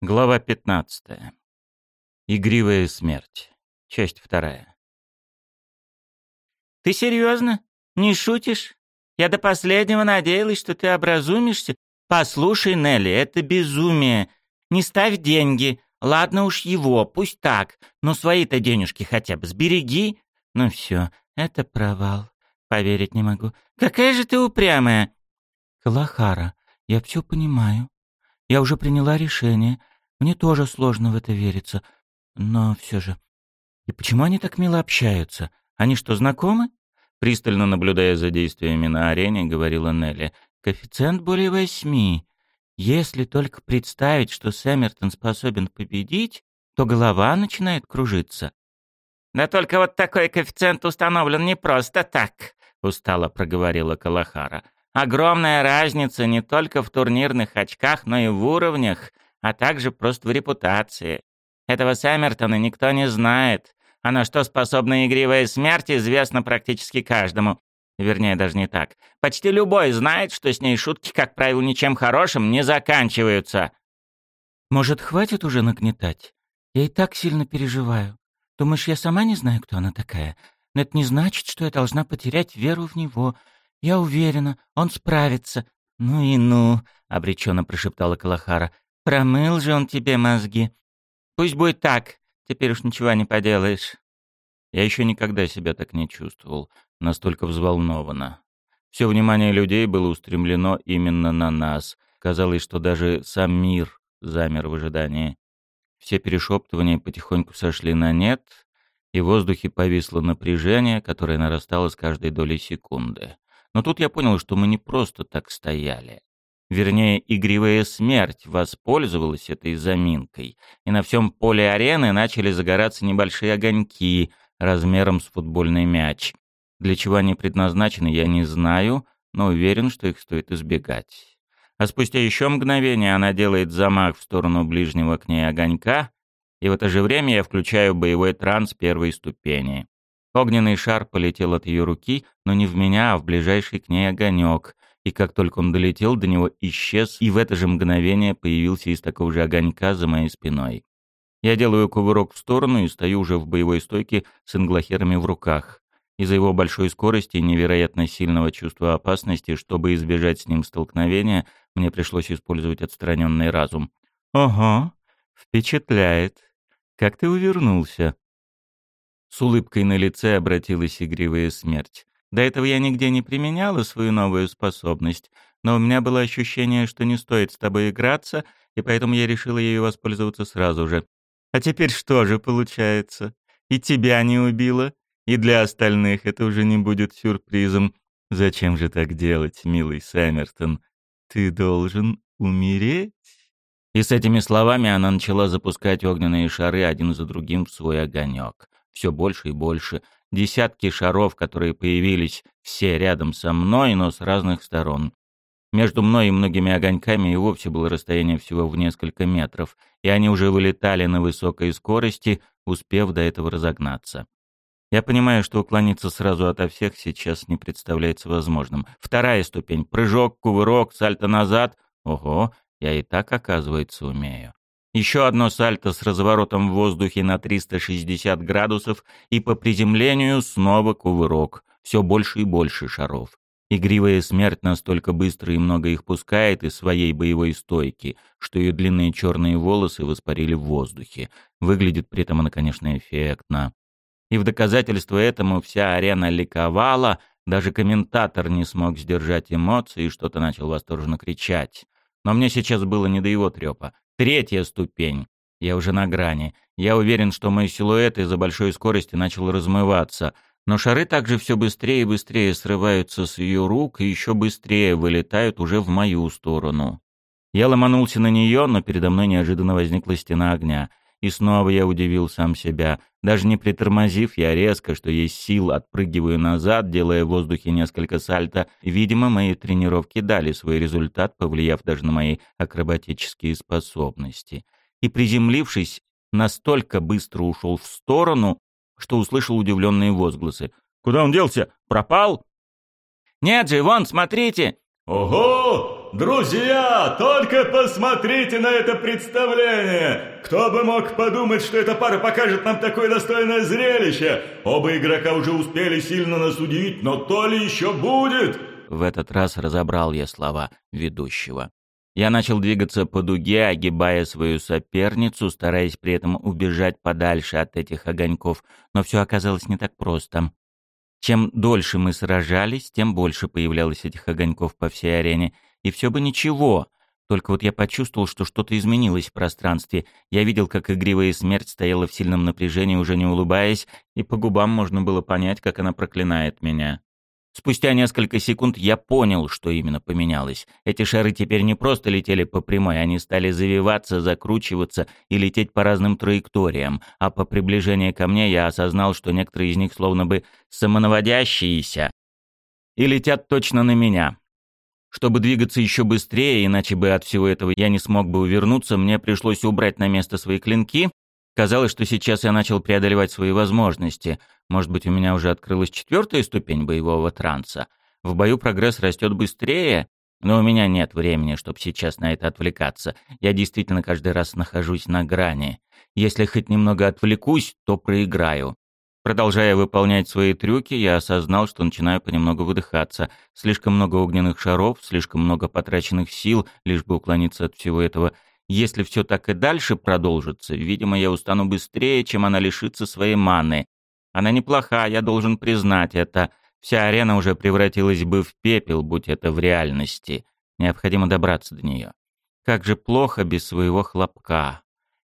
Глава 15. Игривая смерть. Часть вторая. «Ты серьезно? Не шутишь? Я до последнего надеялась, что ты образумишься. Послушай, Нелли, это безумие. Не ставь деньги. Ладно уж его, пусть так. Но свои-то денежки хотя бы сбереги. Ну все, это провал. Поверить не могу. Какая же ты упрямая!» «Калахара, я все понимаю. Я уже приняла решение. Мне тоже сложно в это вериться. Но все же... И почему они так мило общаются? Они что, знакомы? Пристально наблюдая за действиями на арене, говорила Нелли. Коэффициент более восьми. Если только представить, что Сэммертон способен победить, то голова начинает кружиться. «Да только вот такой коэффициент установлен не просто так», — устало проговорила Калахара. «Огромная разница не только в турнирных очках, но и в уровнях а также просто в репутации. Этого Сэммертона никто не знает, а на что способна игривая смерть, известно практически каждому. Вернее, даже не так. Почти любой знает, что с ней шутки, как правило, ничем хорошим не заканчиваются. Может, хватит уже нагнетать? Я и так сильно переживаю. Думаешь, я сама не знаю, кто она такая? Но это не значит, что я должна потерять веру в него. Я уверена, он справится. Ну и ну, обреченно прошептала Калахара. Промыл же он тебе мозги. Пусть будет так, теперь уж ничего не поделаешь. Я еще никогда себя так не чувствовал, настолько взволнованно. Все внимание людей было устремлено именно на нас. Казалось, что даже сам мир замер в ожидании. Все перешептывания потихоньку сошли на нет, и в воздухе повисло напряжение, которое нарастало с каждой долей секунды. Но тут я понял, что мы не просто так стояли. Вернее, игривая смерть воспользовалась этой заминкой, и на всем поле арены начали загораться небольшие огоньки размером с футбольный мяч. Для чего они предназначены, я не знаю, но уверен, что их стоит избегать. А спустя еще мгновение она делает замах в сторону ближнего к ней огонька, и в это же время я включаю боевой транс первой ступени. Огненный шар полетел от ее руки, но не в меня, а в ближайший к ней огонек — и как только он долетел до него, исчез, и в это же мгновение появился из такого же огонька за моей спиной. Я делаю кувырок в сторону и стою уже в боевой стойке с инглахерами в руках. Из-за его большой скорости и невероятно сильного чувства опасности, чтобы избежать с ним столкновения, мне пришлось использовать отстраненный разум. «Ого, впечатляет. Как ты увернулся?» С улыбкой на лице обратилась игривая смерть. До этого я нигде не применяла свою новую способность, но у меня было ощущение, что не стоит с тобой играться, и поэтому я решила ею воспользоваться сразу же. А теперь что же получается? И тебя не убило, и для остальных это уже не будет сюрпризом. Зачем же так делать, милый Сэммертон? Ты должен умереть. И с этими словами она начала запускать огненные шары один за другим в свой огонек. Все больше и больше — десятки шаров, которые появились все рядом со мной, но с разных сторон. Между мной и многими огоньками и вовсе было расстояние всего в несколько метров, и они уже вылетали на высокой скорости, успев до этого разогнаться. Я понимаю, что уклониться сразу ото всех сейчас не представляется возможным. Вторая ступень — прыжок, кувырок, сальто назад. Ого, я и так, оказывается, умею. Еще одно сальто с разворотом в воздухе на 360 градусов и по приземлению снова кувырок. Все больше и больше шаров. Игривая смерть настолько быстро и много их пускает из своей боевой стойки, что ее длинные черные волосы воспарили в воздухе. Выглядит при этом она, конечно, эффектно. И в доказательство этому вся арена ликовала, даже комментатор не смог сдержать эмоции и что-то начал восторженно кричать. Но мне сейчас было не до его трепа. Третья ступень. Я уже на грани. Я уверен, что мой силуэт из-за большой скорости начал размываться. Но шары также все быстрее и быстрее срываются с ее рук и еще быстрее вылетают уже в мою сторону. Я ломанулся на нее, но передо мной неожиданно возникла стена огня. И снова я удивил сам себя. Даже не притормозив, я резко, что есть сил, отпрыгиваю назад, делая в воздухе несколько сальто. Видимо, мои тренировки дали свой результат, повлияв даже на мои акробатические способности. И приземлившись, настолько быстро ушел в сторону, что услышал удивленные возгласы. «Куда он делся? Пропал?» «Нет же, вон, смотрите!» «Ого! Друзья, только посмотрите на это представление! Кто бы мог подумать, что эта пара покажет нам такое достойное зрелище? Оба игрока уже успели сильно нас удивить, но то ли еще будет!» В этот раз разобрал я слова ведущего. Я начал двигаться по дуге, огибая свою соперницу, стараясь при этом убежать подальше от этих огоньков, но все оказалось не так просто. Чем дольше мы сражались, тем больше появлялось этих огоньков по всей арене — и все бы ничего. Только вот я почувствовал, что что-то изменилось в пространстве. Я видел, как игривая смерть стояла в сильном напряжении, уже не улыбаясь, и по губам можно было понять, как она проклинает меня. Спустя несколько секунд я понял, что именно поменялось. Эти шары теперь не просто летели по прямой, они стали завиваться, закручиваться и лететь по разным траекториям, а по приближении ко мне я осознал, что некоторые из них словно бы самонаводящиеся и летят точно на меня. Чтобы двигаться еще быстрее, иначе бы от всего этого я не смог бы увернуться, мне пришлось убрать на место свои клинки. Казалось, что сейчас я начал преодолевать свои возможности. Может быть, у меня уже открылась четвертая ступень боевого транса. В бою прогресс растет быстрее, но у меня нет времени, чтобы сейчас на это отвлекаться. Я действительно каждый раз нахожусь на грани. Если хоть немного отвлекусь, то проиграю. Продолжая выполнять свои трюки, я осознал, что начинаю понемногу выдыхаться. Слишком много огненных шаров, слишком много потраченных сил, лишь бы уклониться от всего этого. Если все так и дальше продолжится, видимо, я устану быстрее, чем она лишится своей маны. Она неплоха, я должен признать это. Вся арена уже превратилась бы в пепел, будь это в реальности. Необходимо добраться до нее. Как же плохо без своего хлопка.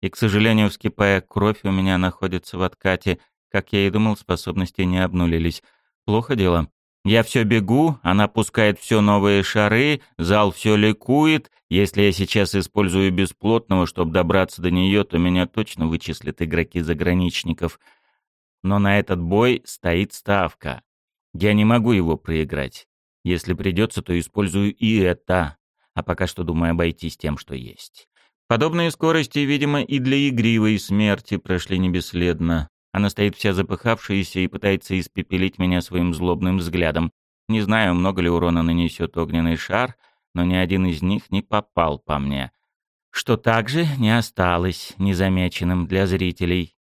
И, к сожалению, вскипая кровь у меня находится в откате, как я и думал, способности не обнулились. Плохо дело. Я все бегу, она пускает все новые шары, зал все ликует. Если я сейчас использую бесплотного, чтобы добраться до нее, то меня точно вычислят игроки-заграничников. Но на этот бой стоит ставка. Я не могу его проиграть. Если придется, то использую и это. А пока что думаю обойтись тем, что есть. Подобные скорости, видимо, и для игривой смерти прошли не бесследно. Она стоит вся запыхавшаяся и пытается испепелить меня своим злобным взглядом. Не знаю, много ли урона нанесет огненный шар, но ни один из них не попал по мне. Что также не осталось незамеченным для зрителей.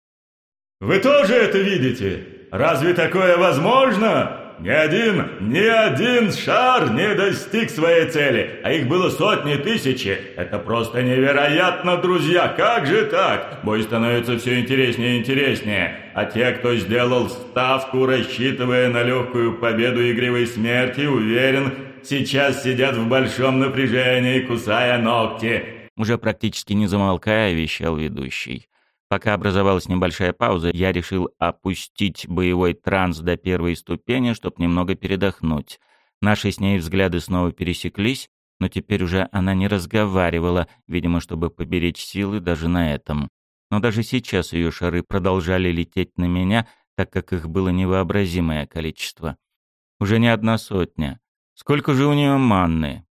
«Вы тоже это видите? Разве такое возможно?» Ни один, ни один шар не достиг своей цели, а их было сотни тысячи. Это просто невероятно, друзья, как же так? Бой становится все интереснее и интереснее. А те, кто сделал ставку, рассчитывая на легкую победу игривой смерти, уверен, сейчас сидят в большом напряжении, кусая ногти. Уже практически не замолкая, вещал ведущий. Пока образовалась небольшая пауза, я решил опустить боевой транс до первой ступени, чтобы немного передохнуть. Наши с ней взгляды снова пересеклись, но теперь уже она не разговаривала, видимо, чтобы поберечь силы даже на этом. Но даже сейчас ее шары продолжали лететь на меня, так как их было невообразимое количество. Уже не одна сотня. Сколько же у нее манны?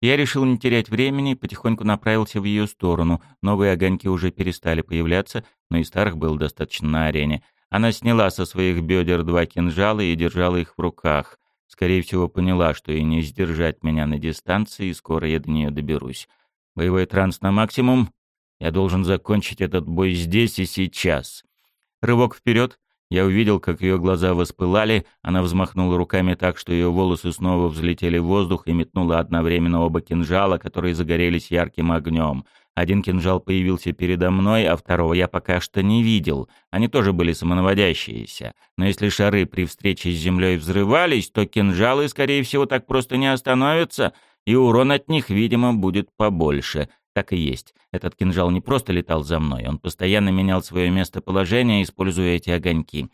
Я решил не терять времени и потихоньку направился в ее сторону. Новые огоньки уже перестали появляться, но и старых было достаточно на арене. Она сняла со своих бедер два кинжала и держала их в руках. Скорее всего, поняла, что и не сдержать меня на дистанции, и скоро я до нее доберусь. Боевой транс на максимум. Я должен закончить этот бой здесь и сейчас. Рывок вперед, я увидел, как ее глаза воспылали, она взмахнула руками так, что ее волосы снова взлетели в воздух и метнула одновременно оба кинжала, которые загорелись ярким огнем. Один кинжал появился передо мной, а второго я пока что не видел. Они тоже были самонаводящиеся. Но если шары при встрече с землей взрывались, то кинжалы, скорее всего, так просто не остановятся, и урон от них, видимо, будет побольше. Так и есть. Этот кинжал не просто летал за мной, он постоянно менял свое местоположение, используя эти огоньки.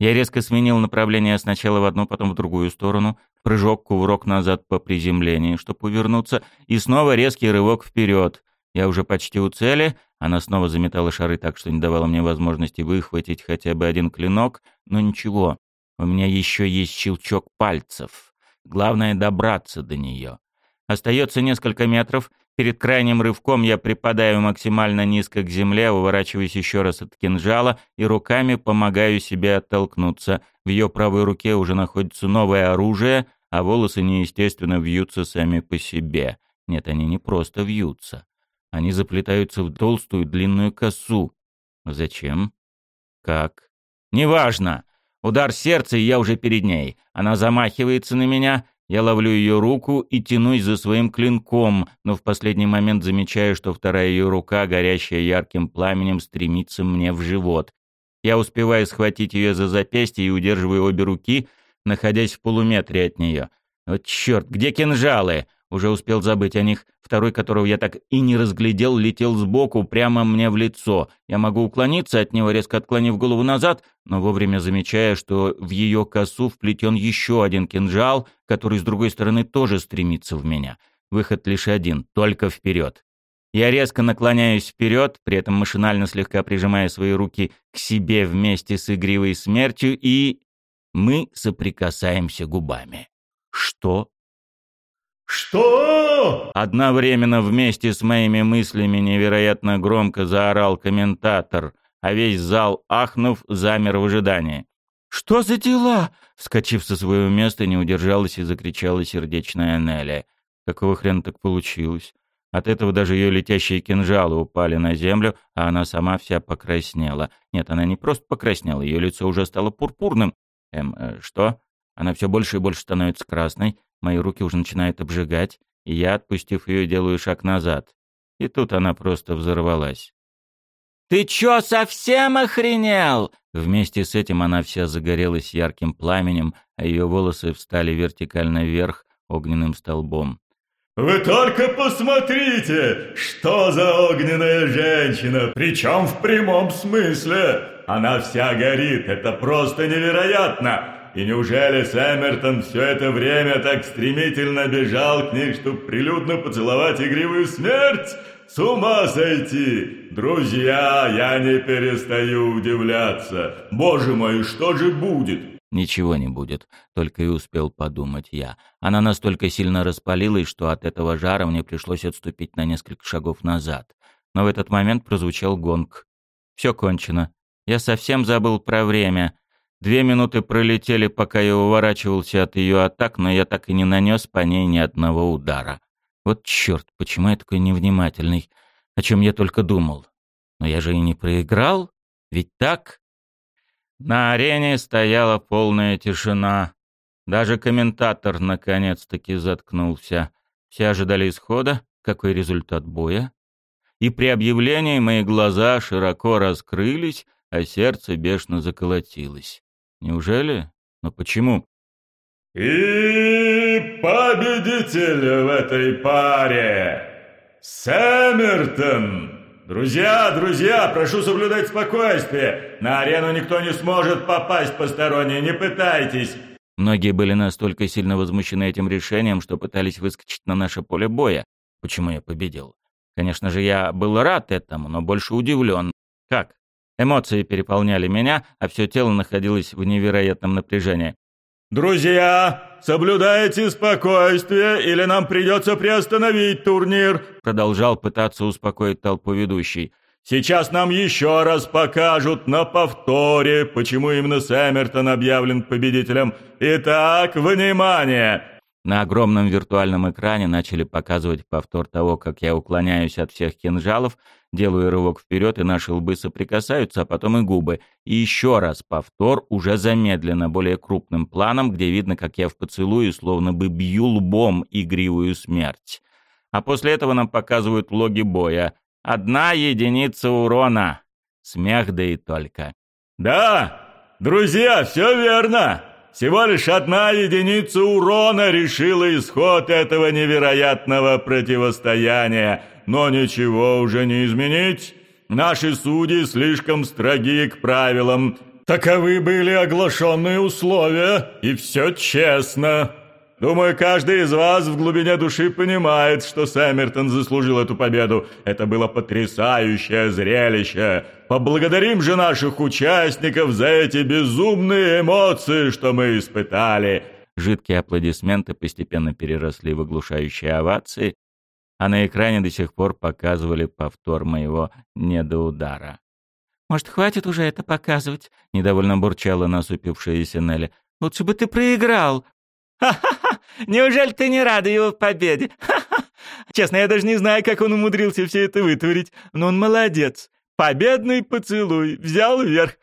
Я резко сменил направление сначала в одну, потом в другую сторону. Прыжок, кувырок назад по приземлению, чтобы увернуться, и снова резкий рывок вперед. Я уже почти у цели, она снова заметала шары так, что не давала мне возможности выхватить хотя бы один клинок, но ничего, у меня еще есть щелчок пальцев. Главное — добраться до нее. Остается несколько метров, Перед крайним рывком я припадаю максимально низко к земле, уворачиваюсь еще раз от кинжала и руками помогаю себе оттолкнуться. В ее правой руке уже находится новое оружие, а волосы неестественно вьются сами по себе. Нет, они не просто вьются. Они заплетаются в толстую длинную косу. Зачем? Как? Неважно. Удар сердца, и я уже перед ней. Она замахивается на меня, я ловлю ее руку и тянусь за своим клинком, но в последний момент замечаю, что вторая ее рука, горящая ярким пламенем, стремится мне в живот. Я успеваю схватить ее за запястье и удерживаю обе руки, находясь в полуметре от нее. Вот черт, где кинжалы? Уже успел забыть о них. Второй, которого я так и не разглядел, летел сбоку прямо мне в лицо. Я могу уклониться от него, резко отклонив голову назад, но вовремя замечая, что в ее косу вплетен еще один кинжал, который с другой стороны тоже стремится в меня. Выход лишь один, только вперед. Я резко наклоняюсь вперед, при этом машинально слегка прижимая свои руки к себе вместе с игривой смертью, и мы соприкасаемся губами. Что «Что?» Одновременно вместе с моими мыслями невероятно громко заорал комментатор, а весь зал, ахнув, замер в ожидании. «Что за дела?» Вскочив со своего места, не удержалась и закричала сердечная Нелли. Какого хрена так получилось? От этого даже ее летящие кинжалы упали на землю, а она сама вся покраснела. Нет, она не просто покраснела, ее лицо уже стало пурпурным. Эм, э, что? Она все больше и больше становится красной, Мои руки уже начинают обжигать, и я, отпустив ее, делаю шаг назад. И тут она просто взорвалась. «Ты чё, совсем охренел?» Вместе с этим она вся загорелась ярким пламенем, а ее волосы встали вертикально вверх огненным столбом. «Вы только посмотрите, что за огненная женщина, причем в прямом смысле! Она вся горит, это просто невероятно! И неужели Сэммертон все это время так стремительно бежал к ней, чтобы прилюдно поцеловать игривую смерть? С ума сойти! Друзья, я не перестаю удивляться. Боже мой, что же будет? Ничего не будет, только и успел подумать я. Она настолько сильно распалилась, что от этого жара мне пришлось отступить на несколько шагов назад. Но в этот момент прозвучал гонг. Все кончено. Я совсем забыл про время. Две минуты пролетели, пока я уворачивался от ее атак, но я так и не нанес по ней ни одного удара. Вот черт, почему я такой невнимательный? О чем я только думал. Но я же и не проиграл, ведь так? На арене стояла полная тишина. Даже комментатор наконец-таки заткнулся. Все ожидали исхода, какой результат боя. И при объявлении мои глаза широко раскрылись, а сердце бешено заколотилось. Неужели? Но почему? И победитель в этой паре Сэммертон. Друзья, друзья, прошу соблюдать спокойствие. На арену никто не сможет попасть посторонний, не пытайтесь. Многие были настолько сильно возмущены этим решением, что пытались выскочить на наше поле боя. Почему я победил? Конечно же, я был рад этому, но больше удивлен. Как? Эмоции переполняли меня, а все тело находилось в невероятном напряжении. «Друзья, соблюдайте спокойствие, или нам придется приостановить турнир», продолжал пытаться успокоить толпу ведущий. «Сейчас нам еще раз покажут на повторе, почему именно Сэммертон объявлен победителем. Итак, внимание! На огромном виртуальном экране начали показывать повтор того, как я уклоняюсь от всех кинжалов, делаю рывок вперед, и наши лбы соприкасаются, а потом и губы. И еще раз повтор, уже замедленно, более крупным планом, где видно, как я в поцелуе словно бы бью лбом игривую смерть. А после этого нам показывают логи боя. Одна единица урона. Смех да и только. «Да, друзья, все верно!» Всего лишь одна единица урона решила исход этого невероятного противостояния. Но ничего уже не изменить. Наши судьи слишком строги к правилам. Таковы были оглашенные условия, и все честно. Думаю, каждый из вас в глубине души понимает, что Сэммертон заслужил эту победу. Это было потрясающее зрелище. Поблагодарим же наших участников за эти безумные эмоции, что мы испытали. Жидкие аплодисменты постепенно переросли в оглушающие овации, а на экране до сих пор показывали повтор моего недоудара. «Может, хватит уже это показывать?» — недовольно бурчала насупившаяся Нелли. «Лучше бы ты проиграл!» «Ха-ха-ха! Неужели ты не рада его победе? Честно, я даже не знаю, как он умудрился все это вытворить, но он молодец. Победный поцелуй. Взял вверх.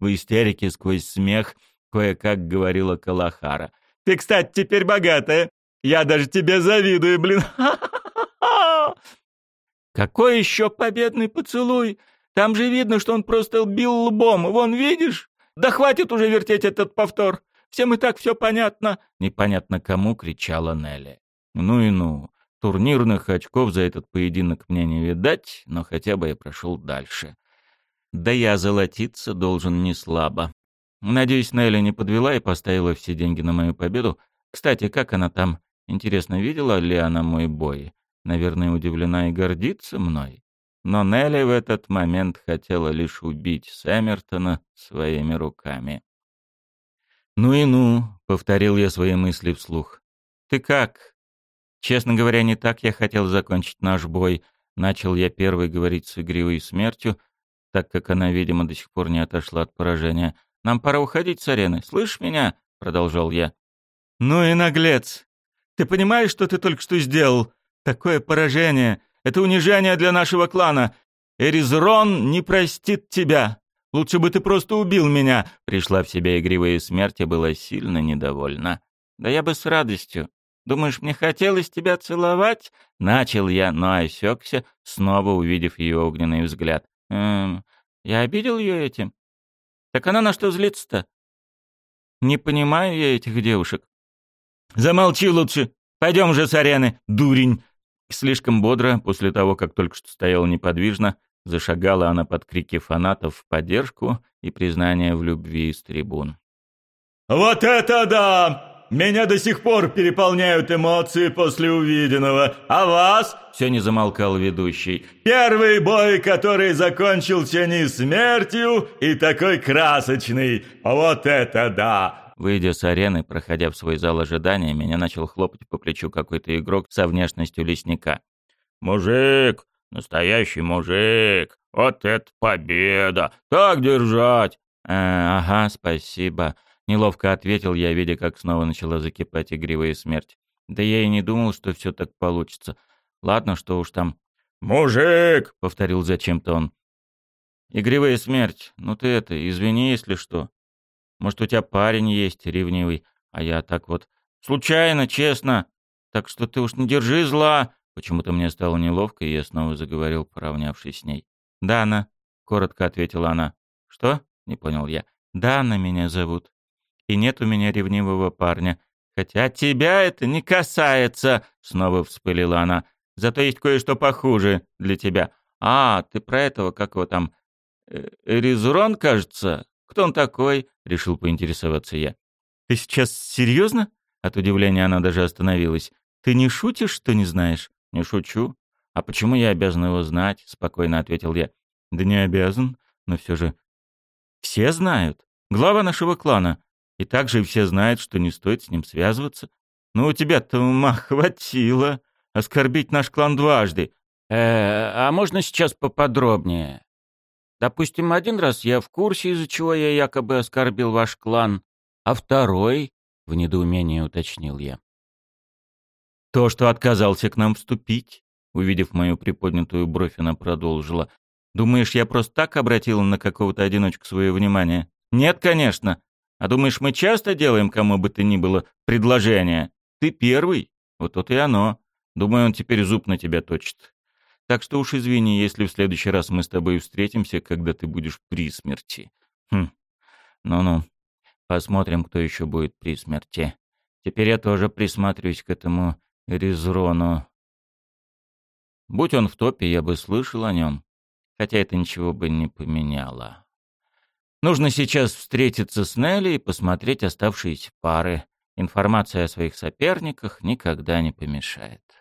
В истерике сквозь смех кое-как говорила Калахара. Ты, кстати, теперь богатая. Я даже тебе завидую, блин. Какой еще победный поцелуй? Там же видно, что он просто бил лбом. Вон, видишь? Да хватит уже вертеть этот повтор. Всем и так все понятно. Непонятно кому кричала Нелли. Ну и ну. Турнирных очков за этот поединок мне не видать, но хотя бы я прошел дальше. Да я золотиться должен не слабо. Надеюсь, Нелли не подвела и поставила все деньги на мою победу. Кстати, как она там? Интересно, видела ли она мой бой? Наверное, удивлена и гордится мной. Но Нелли в этот момент хотела лишь убить Сэмертона своими руками. «Ну и ну», — повторил я свои мысли вслух. «Ты как?» Честно говоря, не так я хотел закончить наш бой. Начал я первый говорить с игривой смертью, так как она, видимо, до сих пор не отошла от поражения. «Нам пора уходить с арены. Слышишь меня?» — продолжал я. «Ну и наглец! Ты понимаешь, что ты только что сделал? Такое поражение! Это унижение для нашего клана! Эризрон не простит тебя! Лучше бы ты просто убил меня!» Пришла в себя игривая смерть и была сильно недовольна. «Да я бы с радостью. Думаешь, мне хотелось тебя целовать?» Начал я, но осекся, снова увидев ее огненный взгляд. «Эм, я обидел ее этим? Так она на что злится-то? Не понимаю я этих девушек. Замолчи лучше. Пойдем же с арены, дурень. Слишком бодро, после того, как только что стояла неподвижно, зашагала она под крики фанатов в поддержку и признание в любви из трибун. «Вот это да! Меня до сих пор переполняют эмоции после увиденного. А вас?» Все не замолкал ведущий. «Первый бой, который закончился не смертью и такой красочный. Вот это да!» Выйдя с арены, проходя в свой зал ожидания, меня начал хлопать по плечу какой-то игрок со внешностью лесника. «Мужик! Настоящий мужик! Вот это победа! Так держать!» э, «Ага, спасибо», Неловко ответил я, видя, как снова начала закипать игривая смерть. Да я и не думал, что все так получится. Ладно, что уж там. «Мужик!» — повторил зачем-то он. «Игривая смерть, ну ты это, извини, если что. Может, у тебя парень есть ревнивый, а я так вот... Случайно, честно. Так что ты уж не держи зла!» Почему-то мне стало неловко, и я снова заговорил, поравнявшись с ней. «Дана», — коротко ответила она. «Что?» — не понял я. «Дана меня зовут» и нет у меня ревнивого парня. Хотя тебя это не касается, снова вспылила она. Зато есть кое-что похуже для тебя. А, ты про этого, как его там, э, Резурон, кажется? Кто он такой? Решил поинтересоваться я. Ты сейчас серьезно? От удивления она даже остановилась. Ты не шутишь, что не знаешь? Не шучу. А почему я обязан его знать? Спокойно ответил я. Да не обязан, но все же все знают. Глава нашего клана. И также все знают, что не стоит с ним связываться. Ну, у тебя-то ума хватило оскорбить наш клан дважды. Э, а можно сейчас поподробнее? Допустим, один раз я в курсе, из-за чего я якобы оскорбил ваш клан, а второй, — в недоумении уточнил я. То, что отказался к нам вступить, увидев мою приподнятую бровь, она продолжила. Думаешь, я просто так обратила на какого-то одиночку свое внимание? Нет, конечно. А думаешь, мы часто делаем кому бы то ни было предложение? Ты первый. Вот тут и оно. Думаю, он теперь зуб на тебя точит. Так что уж извини, если в следующий раз мы с тобой встретимся, когда ты будешь при смерти. Хм. Ну-ну. Посмотрим, кто еще будет при смерти. Теперь я тоже присматриваюсь к этому Резрону. Будь он в топе, я бы слышал о нем. Хотя это ничего бы не поменяло. Нужно сейчас встретиться с Нелли и посмотреть оставшиеся пары. Информация о своих соперниках никогда не помешает.